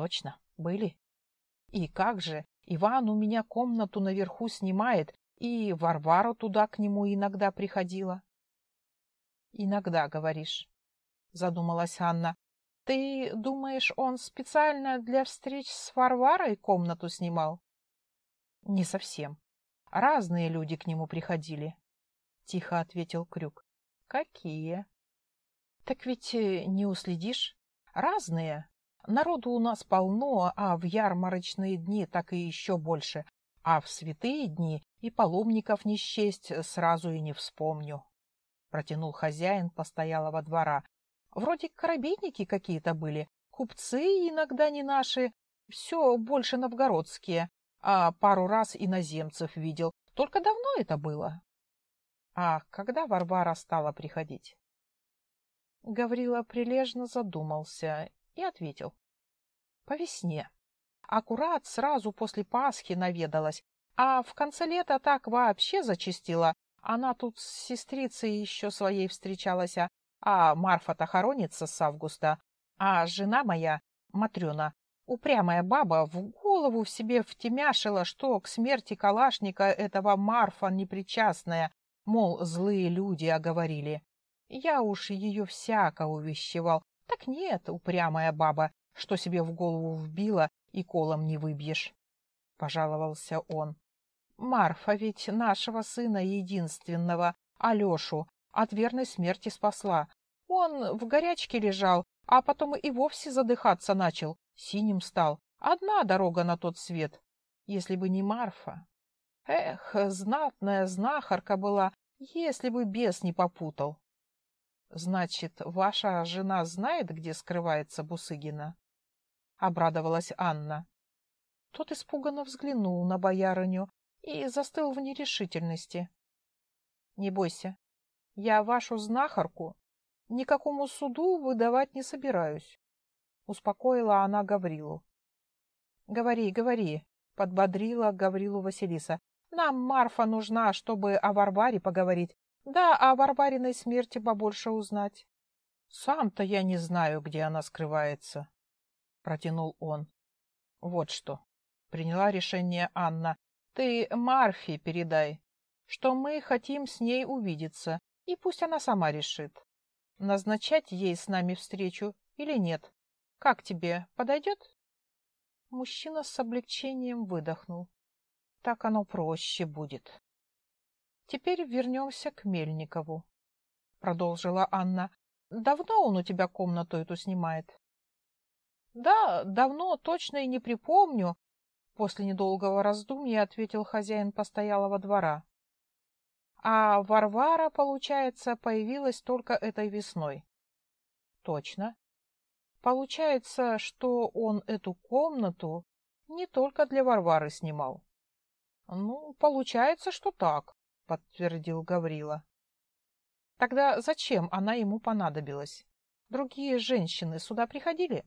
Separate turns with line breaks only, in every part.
Точно, были. И как же, Иван у меня комнату наверху снимает, и Варвара туда к нему иногда приходила. Иногда, говоришь, задумалась Анна. Ты думаешь, он специально для встреч с Варварой комнату снимал? Не совсем. Разные люди к нему приходили, тихо ответил Крюк. Какие? Так ведь э, не уследишь. Разные. Народу у нас полно, а в ярмарочные дни так и еще больше. А в святые дни и паломников не счесть сразу и не вспомню. Протянул хозяин постоялого двора. Вроде корабейники какие-то были, купцы иногда не наши, все больше новгородские, а пару раз иноземцев видел. Только давно это было. А когда Варвара стала приходить? Гаврила прилежно задумался и ответил. По весне. Аккурат сразу после Пасхи наведалась, а в конце лета так вообще зачастила. Она тут с сестрицей еще своей встречалась, а, а Марфа-то хоронится с августа. А жена моя, Матрена, упрямая баба, в голову в себе втемяшила, что к смерти Калашника этого Марфа непричастная, мол, злые люди оговорили. Я уж ее всяко увещевал. Так нет, упрямая баба, что себе в голову вбила и колом не выбьешь. Пожаловался он. Марфа ведь нашего сына единственного, Алешу, от верной смерти спасла. Он в горячке лежал, а потом и вовсе задыхаться начал, синим стал. Одна дорога на тот свет, если бы не Марфа. Эх, знатная знахарка была, если бы бес не попутал. Значит, ваша жена знает, где скрывается Бусыгина? Обрадовалась Анна. Тот испуганно взглянул на боярыню и застыл в нерешительности. Не бойся, я вашу знахарку никакому суду выдавать не собираюсь. Успокоила она Гаврилу. Говори, говори, подбодрила Гаврилу Василиса. Нам Марфа нужна, чтобы о Варваре поговорить. Да, о Варвариной смерти побольше узнать. Сам-то я не знаю, где она скрывается, протянул он. Вот что. Приняла решение Анна. Ты Марфе передай, что мы хотим с ней увидеться, и пусть она сама решит, назначать ей с нами встречу или нет. Как тебе, подойдет? Мужчина с облегчением выдохнул. Так оно проще будет. Теперь вернемся к Мельникову, продолжила Анна. Давно он у тебя комнату эту снимает? Да, давно, точно и не припомню, после недолгого раздумья ответил хозяин постоялого двора. А Варвара, получается, появилась только этой весной. Точно. Получается, что он эту комнату не только для Варвары снимал. Ну, получается, что так, подтвердил Гаврила. Тогда зачем она ему понадобилась? Другие женщины сюда приходили?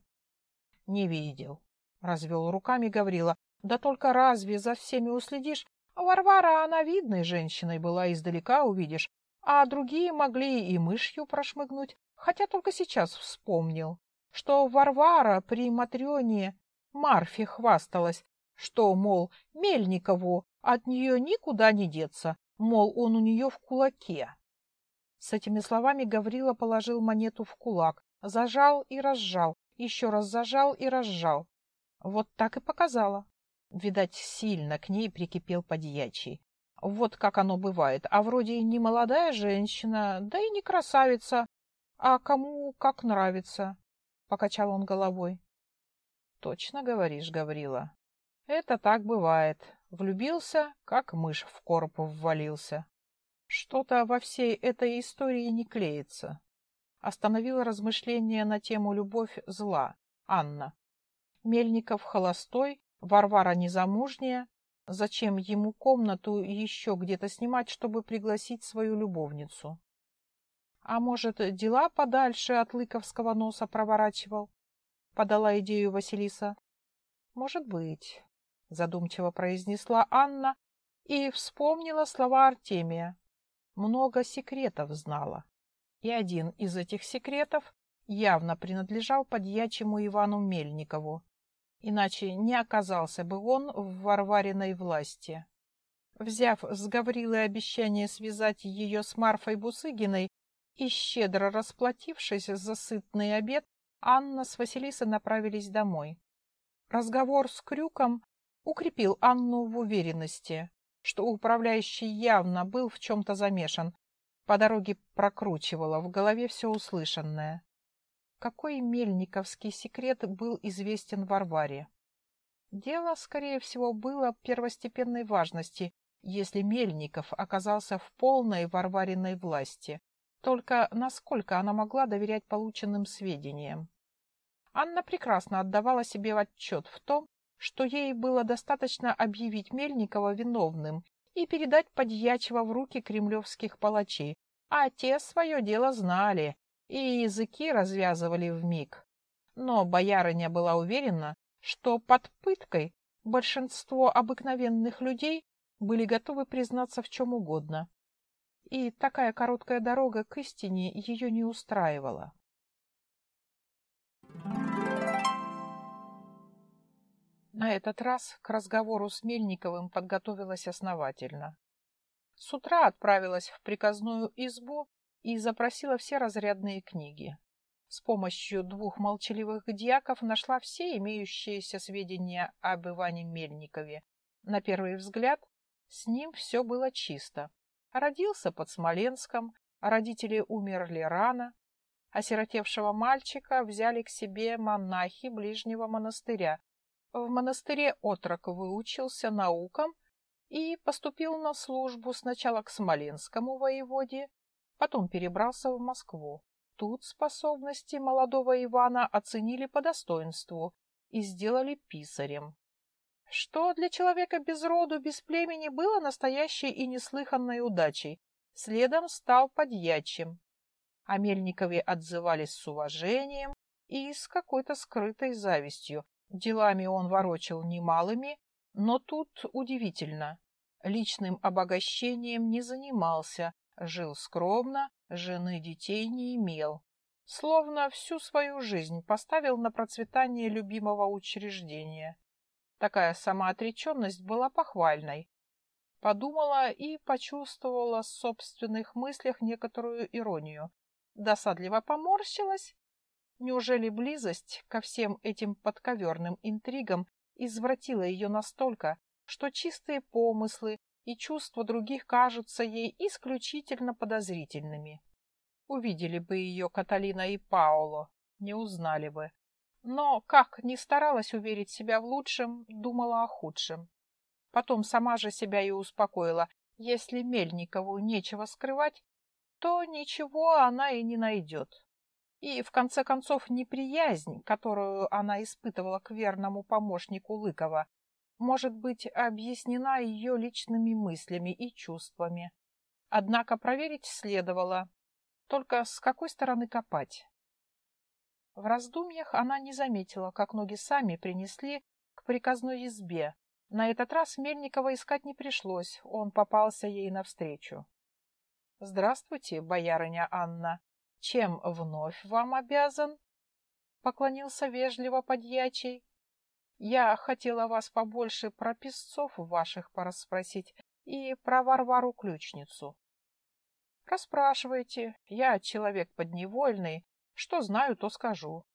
Не видел, развел руками Гаврила. Да только разве за всеми уследишь? Варвара, она видной женщиной была, издалека увидишь, а другие могли и мышью прошмыгнуть, хотя только сейчас вспомнил что Варвара при Матрёне Марфе хвасталась, что, мол, Мельникову от нее никуда не деться, мол, он у нее в кулаке. С этими словами Гаврила положил монету в кулак, зажал и разжал, еще раз зажал и разжал. Вот так и показала. Видать, сильно к ней прикипел подьячий. Вот как оно бывает. А вроде и не молодая женщина, да и не красавица, а кому как нравится. — покачал он головой. — Точно говоришь, Гаврила. Это так бывает. Влюбился, как мышь в короб ввалился. Что-то во всей этой истории не клеится. Остановила размышления на тему «Любовь зла» Анна. Мельников холостой, Варвара незамужняя. Зачем ему комнату еще где-то снимать, чтобы пригласить свою любовницу? А может, дела подальше от лыковского носа проворачивал? Подала идею Василиса. Может быть, задумчиво произнесла Анна и вспомнила слова Артемия. Много секретов знала. И один из этих секретов явно принадлежал подьячему Ивану Мельникову. иначе не оказался бы он в Варвариной власти. Взяв с Гаврилой обещание связать ее с Марфой Бусыгиной и щедро расплатившись за сытный обед, Анна с Василисой направились домой. Разговор с Крюком укрепил Анну в уверенности, что управляющий явно был в чем-то замешан. По дороге прокручивала в голове все услышанное. Какой мельниковский секрет был известен Варваре? Дело, скорее всего, было первостепенной важности, если Мельников оказался в полной Варвариной власти. Только насколько она могла доверять полученным сведениям? Анна прекрасно отдавала себе отчет в том, что ей было достаточно объявить Мельникова виновным и передать подьячего в руки кремлевских палачей, а те свое дело знали и языки развязывали в миг. Но боярыня была уверена, что под пыткой большинство обыкновенных людей были готовы признаться в чем угодно. И такая короткая дорога к истине ее не устраивала. На этот раз к разговору с Мельниковым подготовилась основательно. С утра отправилась в приказную избу и запросила все разрядные книги. С помощью двух молчаливых дьяков нашла все имеющиеся сведения об Иване Мельникове. На первый взгляд, с ним все было чисто. Родился под Смоленском, родители умерли рано. Осиротевшего мальчика взяли к себе монахи ближнего монастыря, в монастыре отрок выучился наукам и поступил на службу сначала к Смоленскому воеводе, потом перебрался в Москву. Тут способности молодого Ивана оценили по достоинству и сделали писарем. Что для человека без роду, без племени было настоящей и неслыханной удачей. Следом стал подьячим. О Мельникове отзывались с уважением и с какой-то скрытой завистью, Делами он ворочил немалыми, но тут удивительно. Личным обогащением не занимался, жил скромно, жены детей не имел. Словно всю свою жизнь поставил на процветание любимого учреждения. Такая самоотреченность была похвальной. Подумала и почувствовала в собственных мыслях некоторую иронию. Досадливо поморщилась Неужели близость ко всем этим подковерным интригам извратила ее настолько, что чистые помыслы и чувства других кажутся ей исключительно подозрительными? Увидели бы ее Каталина и Паоло, не узнали бы. Но, как ни старалась уверить себя в лучшем, думала о худшем. Потом сама же себя и успокоила. Если Мельникову нечего скрывать, то ничего она и не найдет. И, в конце концов, неприязнь, которую она испытывала к верному помощнику Лыкова, может быть объяснена ее личными мыслями и чувствами. Однако проверить следовало. Только с какой стороны копать? В раздумьях она не заметила, как ноги сами принесли к приказной избе. На этот раз Мельникова искать не пришлось, он попался ей навстречу. — Здравствуйте, боярыня Анна, чем вновь вам обязан? Поклонился вежливо подьячий. Я хотела вас побольше про песцов ваших порасспросить и про Варвару-ключницу. Расспрашивайте, я человек подневольный, что знаю, то скажу.